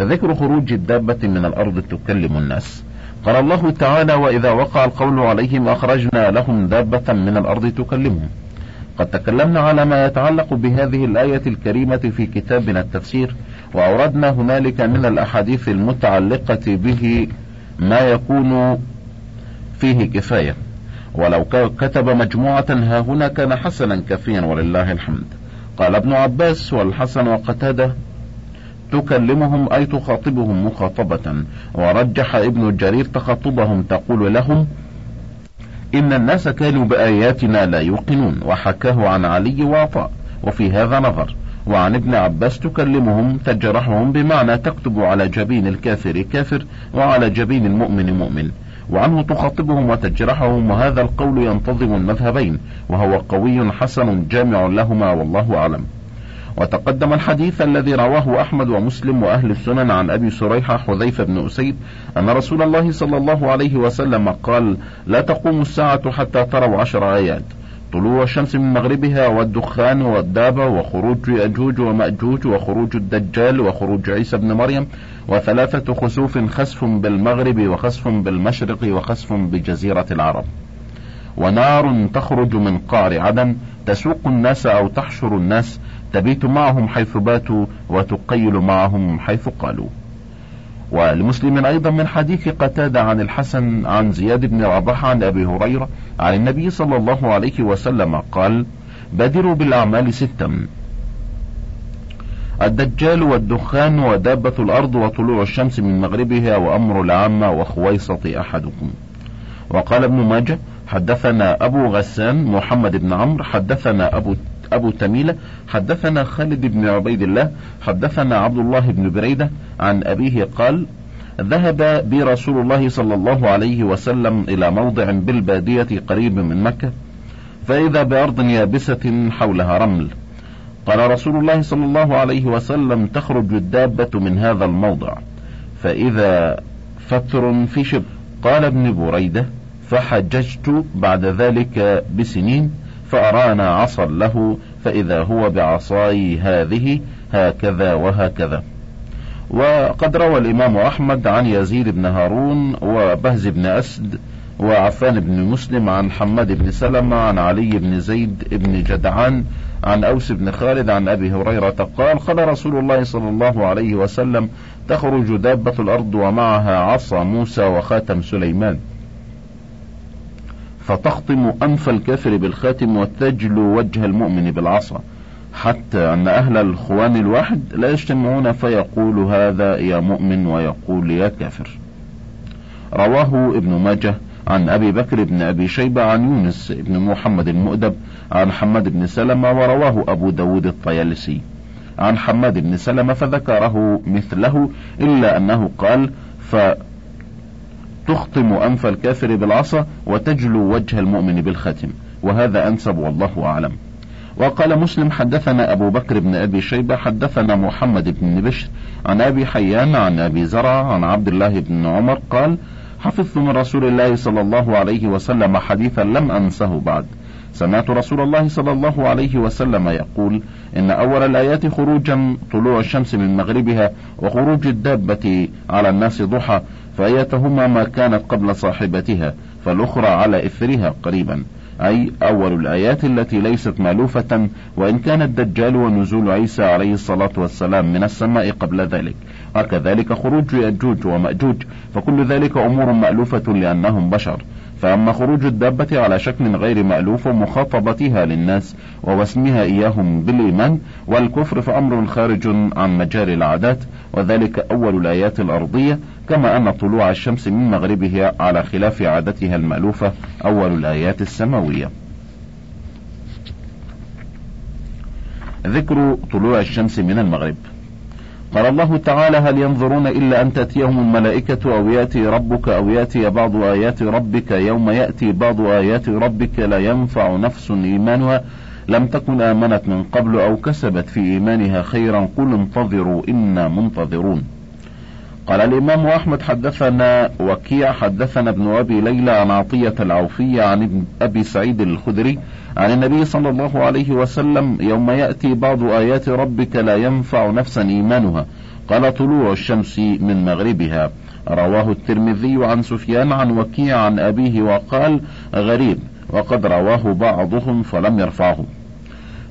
ذكر خروج الدابة من الأرض تكلم الناس. قال الله تعالى وإذا وقع القول عليهم أخرجنا لهم دابة من الأرض تكلمهم. قد تكلمنا على ما يتعلق بهذه الآية الكريمة في كتابنا التفسير وأوردنا هنالك من الأحاديث المتعلقة به ما يكون فيه كفاية. ولو كتب مجموعة ها هنا كان حسنا كافيا ولله الحمد. قال ابن عباس والحسن وقتاده تكلمهم أي تخاطبهم مخاطبة. ورجح ابن جرير تخاطبهم تقول لهم إن الناس كانوا بآياتنا لا يوقنون. وحكاه عن علي وعطاء. وفي هذا نظر وعن ابن عباس تكلمهم تجرحهم بمعنى تكتب على جبين الكافر كافر وعلى جبين المؤمن مؤمن. وعنه تخاطبهم وتجرحهم وهذا القول ينتظم المذهبين. وهو قوي حسن جامع لهما والله أعلم. وتقدم الحديث الذي رواه أحمد ومسلم وأهل السنن عن أبي سريحة حذيفة بن أسيد أن رسول الله صلى الله عليه وسلم قال لا تقوم الساعة حتى تروا عشر آيات. طلوع الشمس من مغربها والدخان والدابة وخروج يأجوج ومأجوج وخروج الدجال وخروج عيسى بن مريم وثلاثة خسوف خسف بالمغرب وخسف بالمشرق وخسف بجزيرة العرب. ونار تخرج من قعر عدن تسوق الناس أو تحشر الناس تبيت معهم حيث باتوا وتقيل معهم حيث قالوا. ولمسلم أيضا من حديث قتادة عن الحسن عن زياد بن رباح عن أبي هريرة عن النبي صلى الله عليه وسلم قال بادروا بالأعمال ستا الدجال والدخان ودابة الأرض وطلوع الشمس من مغربها وأمر العامة وخويصة أحدكم. وقال ابن ماجه حدثنا أبو غسان محمد بن عمرو حدثنا أبو أبو تميلة حدثنا خالد بن عبيد الله حدثنا عبد الله بن بريدة عن أبيه قال ذهب بي رسول الله صلى الله عليه وسلم إلى موضع بالبادية قريب من مكة فإذا بأرض يابسة حولها رمل. قال رسول الله صلى الله عليه وسلم تخرج الدابة من هذا الموضع فإذا فتر في شب قال ابن بريدة فحججت بعد ذلك بسنين فأرانا عصا له فإذا هو بعصاي هذه هكذا وهكذا. وقد روى الإمام أحمد عن يزيد بن هارون وبهز بن أسد وعفان بن مسلم عن حماد بن سلمة عن علي بن زيد بن جدعان عن أوس بن خالد عن أبي هريرة قال قال رسول الله صلى الله عليه وسلم تخرج دابة الأرض ومعها عصا موسى وخاتم سليمان. فتخطم أنف الكافر بالخاتم وتجلو وجه المؤمن بالعصا حتى أن أهل الخوان الواحد لا يجتمعون فيقول هذا يا مؤمن ويقول يا كافر. رواه ابن ماجه عن أبي بكر بن أبي شيبة عن يونس بن محمد المؤدب عن حماد بن سلمة ورواه أبو داود الطيالسي عن حماد بن سلمة فذكره مثله إلا أنه قال ف تخطم أنف الكافر بالعصا وتجلو وجه المؤمن بالختم وهذا أنسب والله أعلم. وقال مسلم حدثنا أبو بكر بن أبي شيبة حدثنا محمد بن بشر عن أبي حيان عن أبي زرع عن عبد الله بن عمر قال حفظت من رسول الله صلى الله عليه وسلم حديثا لم أنسه بعد. سمعت رسول الله صلى الله عليه وسلم يقول إن أول الآيات خروجا طلوع الشمس من مغربها وخروج الدابة على الناس ضحى فأيتهما ما كانت قبل صاحبتها فالأخرى على إثرها قريبا. أي أول الآيات التي ليست مألوفة وإن كان الدجال ونزول عيسى عليه الصلاة والسلام من السماء قبل ذلك. وكذلك خروج يأجوج ومأجوج فكل ذلك أمور مألوفة لأنهم بشر. فأما خروج الدابة على شكل غير مألوف ومخاطبتها للناس ووسمها إياهم بالإيمان والكفر فأمر خارج عن مجال العادات وذلك أول الآيات الأرضية كما أن طلوع الشمس من مغربها على خلاف عادتها المألوفة أول الآيات السماوية. ذكر طلوع الشمس من المغرب قال الله تعالى هل ينظرون إلا أن تأتيهم الملائكة أو يأتي ربك أو يأتي بعض آيات ربك يوم يأتي بعض آيات ربك لا ينفع نفس إيمانها لم تكن آمنت من قبل أو كسبت في إيمانها خيرا قل انتظروا إنا منتظرون قال الإمام أحمد حدثنا وكيع حدثنا ابن أبي ليلى عن عطية العوفية عن ابن أبي سعيد الخدري عن النبي صلى الله عليه وسلم يوم يأتي بعض آيات ربك لا ينفع نفسا إيمانها. قال طلوع الشمس من مغربها. رواه الترمذي عن سفيان عن وكيع عن أبيه وقال غريب وقد رواه بعضهم فلم يرفعه.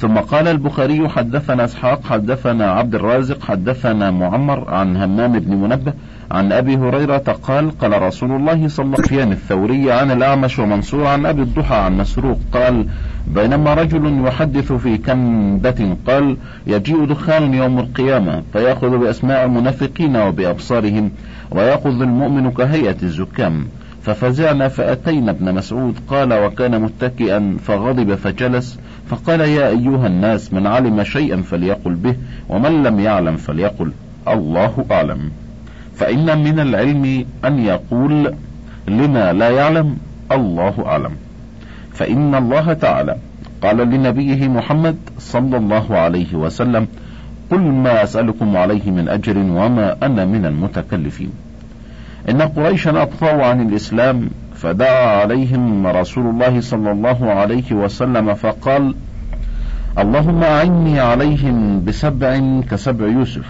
ثم قال البخاري حدثنا إسحاق حدثنا عبد الرازق حدثنا معمر عن همام بن منبه عن أبي هريرة قال قال رسول الله صلى الله عليه وسلم الثوري عن الأعمش ومنصور عن أبي الضحى عن مسروق قال بينما رجل يحدث في كندة قال يجيء دخان يوم القيامة فيأخذ بأسماء المنافقين وبأبصارهم ويأخذ المؤمن كهيئة الزكام. ففزعنا فأتينا ابن مسعود قال وكان متكئا فغضب فجلس فقال يا أيها الناس من علم شيئا فليقل به ومن لم يعلم فليقل. الله أعلم. فإن من العلم أن يقول لما لا يعلم الله أعلم. فإن الله تعالى قال لنبيه محمد صلى الله عليه وسلم قل ما أسألكم عليه من أجر وما أنا من المتكلفين. إن قريشا أطفأوا عن الإسلام فدعا عليهم رسول الله صلى الله عليه وسلم فقال اللهم أعني عليهم بسبع كسبع يوسف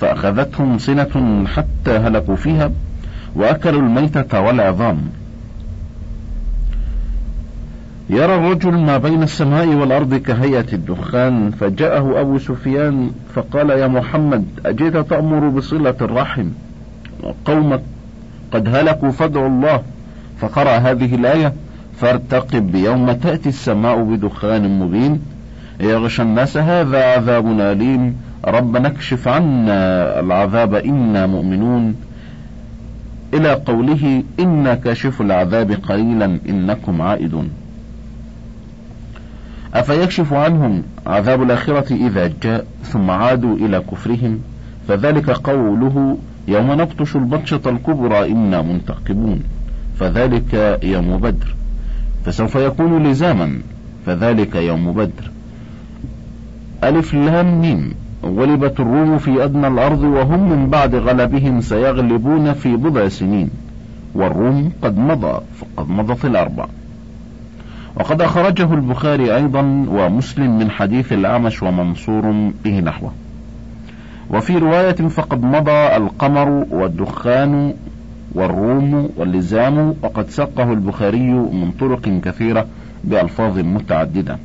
فأخذتهم سنة حتى هلكوا فيها وأكلوا الميتة والعظام. يرى الرجل ما بين السماء والأرض كهيئة الدخان فجاءه أبو سفيان فقال يا محمد أجيت تأمر بصلة الرحم؟ قومك قد هلكوا فادعوا الله. فقرأ هذه الآية فارتقب يوم تأتي السماء بدخان مبين يغشى الناس هذا عذاب أليم ربنا اكشف عنا العذاب إنا مؤمنون. إلى قوله إنا كاشف العذاب قليلا إنكم عائدون. أفيكشف عنهم عذاب الآخرة إذا جاء ثم عادوا إلى كفرهم فذلك قوله يوم نبطش البطشة الكبرى إنا منتقمون فذلك يوم بدر. فسوف يكون لزاما فذلك يوم بدر. ألف لام ميم. غلبت الروم في أدنى الأرض وهم من بعد غلبهم سيغلبون في بضع سنين. والروم قد مضى فقد مضت الأربع. وقد أخرجه البخاري أيضا ومسلم من حديث الأعمش ومنصور به نحوه. وفي رواية فقد مضى القمر والدخان والروم واللزام وقد سقه البخاري من طرق كثيرة بألفاظ متعددة.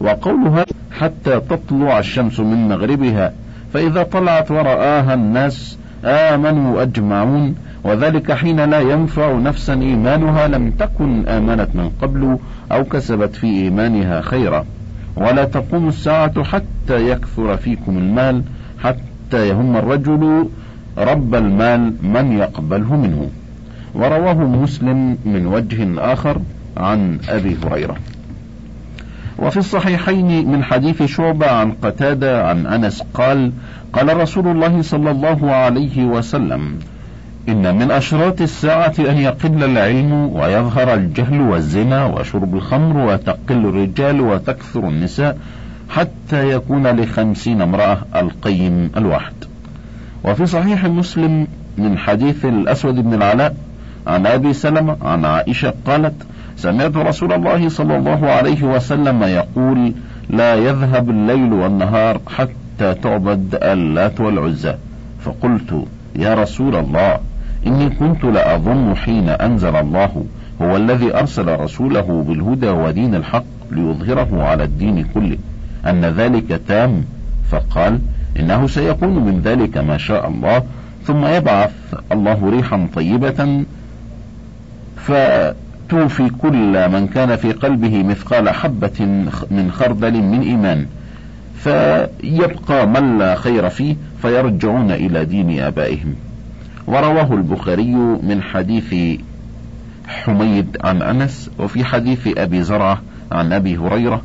وقولها حتى تطلع الشمس من مغربها فإذا طلعت ورآها الناس آمنوا أجمعون وذلك حين لا ينفع نفسا إيمانها لم تكن آمنت من قبل أو كسبت في إيمانها خيرا. ولا تقوم الساعة حتى يكثر فيكم المال حتى يهم الرجل رب المال من يقبله منه. ورواه مسلم من وجه آخر عن أبي هريرة. وفي الصحيحين من حديث شعبة عن قتادة عن أنس قال قال رسول الله صلى الله عليه وسلم إن من أشراط الساعة أن يقل العلم ويظهر الجهل والزنا وشرب الخمر وتقل الرجال وتكثر النساء حتى يكون لخمسين امرأة القيم الواحد. وفي صحيح مسلم من حديث الأسود بن العلاء عن أبي سلمة عن عائشة قالت سمعت رسول الله صلى الله عليه وسلم يقول لا يذهب الليل والنهار حتى تعبد اللات والعزى فقلت يا رسول الله إني كنت لأظن حين أنزل الله هو الذي أرسل رسوله بالهدى ودين الحق ليظهره على الدين كله أن ذلك تام فقال إنه سيكون من ذلك ما شاء الله ثم يبعث الله ريحا طيبة فتوفي كل من كان في قلبه مثقال حبة من خردل من إيمان. فيبقى من لا خير فيه فيرجعون إلى دين آبائهم. ورواه البخاري من حديث حميد عن أنس وفي حديث أبي زرعة عن أبي هريرة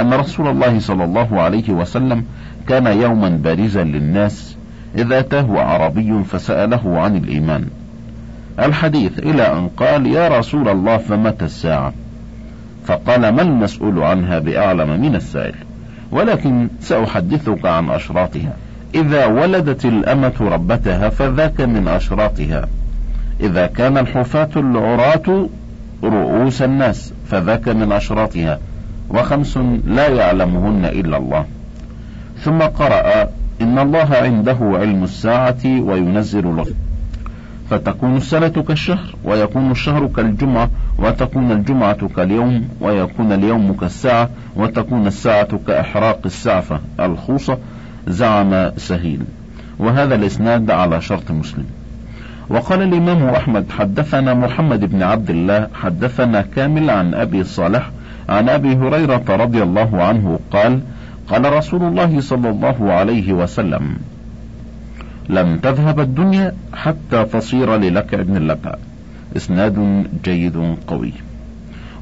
أن رسول الله صلى الله عليه وسلم كان يوما بارزا للناس إذا أتاه عربي فسأله عن الإيمان. الحديث إلى أن قال يا رسول الله فمتى الساعة؟ فقال ما المسؤول عنها بأعلم من السائل ولكن سأحدثك عن أشراطها. إذا ولدت الأمة ربتها فذاك من أشراطها. إذا كان الحفاة العراة رؤوس الناس فذاك من أشراطها. وخمس لا يعلمهن إلا الله. ثم قرأ إن الله عنده علم الساعة وينزل الغيث فتكون السنة كالشهر ويكون الشهر كالجمعة وتكون الجمعة كاليوم ويكون اليوم كالساعة وتكون الساعة كإحراق السعفة الخوصة زعم سهيل. وهذا الإسناد على شرط مسلم. وقال الإمام أحمد حدثنا محمد بن عبد الله حدثنا كامل عن أبي صالح عن أبي هريرة رضي الله عنه قال قال رسول الله صلى الله عليه وسلم لم تذهب الدنيا حتى تصير للك ابن اللك. إسناد جيد قوي.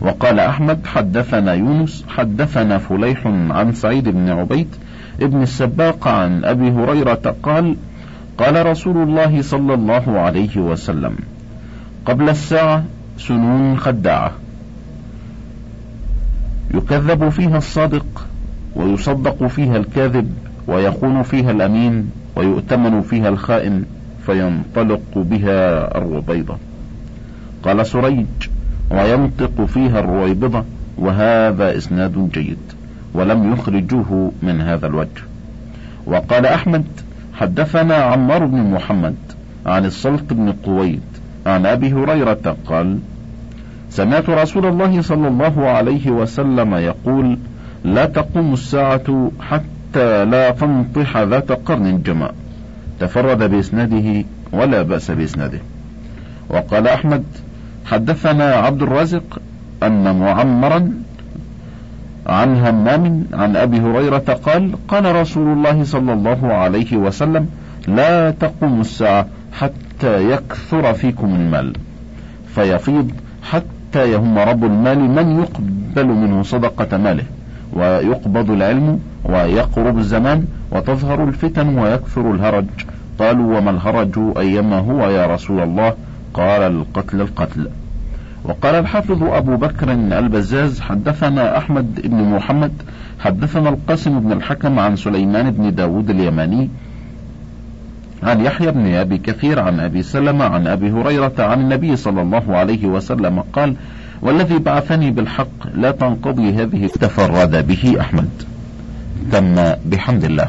وقال أحمد حدثنا يونس حدثنا فليح عن سعيد بن عبيد ابن السباق عن أبي هريرة قال قال رسول الله صلى الله عليه وسلم قبل الساعة سنون خداعة. يكذب فيها الصادق ويصدق فيها الكاذب ويخون فيها الأمين ويؤتمن فيها الخائن فينطلق بها الربيضة. قال سريج وينطق فيها الرويبضة وهذا إسناد جيد ولم يخرجوه من هذا الوجه. وقال أحمد حدثنا عمار بن محمد عن الصلت بن قويد عن أبي هريرة قال سمعت رسول الله صلى الله عليه وسلم يقول لا تقوم الساعة حتى حتى لا تنطح ذات قرن جماء تفرد بإسناده ولا بأس بإسناده. وقال أحمد حدثنا عبد الرازق أن معمرا عن همام عن أبي هريرة قال قال رسول الله صلى الله عليه وسلم لا تقوم الساعة حتى يكثر فيكم المال فيفيض حتى يهم رب المال من يقبل منه صدقة ماله ويقبض العلم ويقرب الزمان وتظهر الفتن ويكثر الهرج. قالوا وما الهرج أيما هو يا رسول الله؟ قال القتل القتل. وقال الحافظ أبو بكر البزاز حدثنا أحمد بن محمد حدثنا القاسم بن الحكم عن سليمان بن داود اليماني عن يحيى بن أبي كثير عن أبي سلمة عن أبي هريرة عن النبي صلى الله عليه وسلم قال والذي بعثني بالحق لا تنقضي هذه تفرد به أحمد. تم بحمد الله.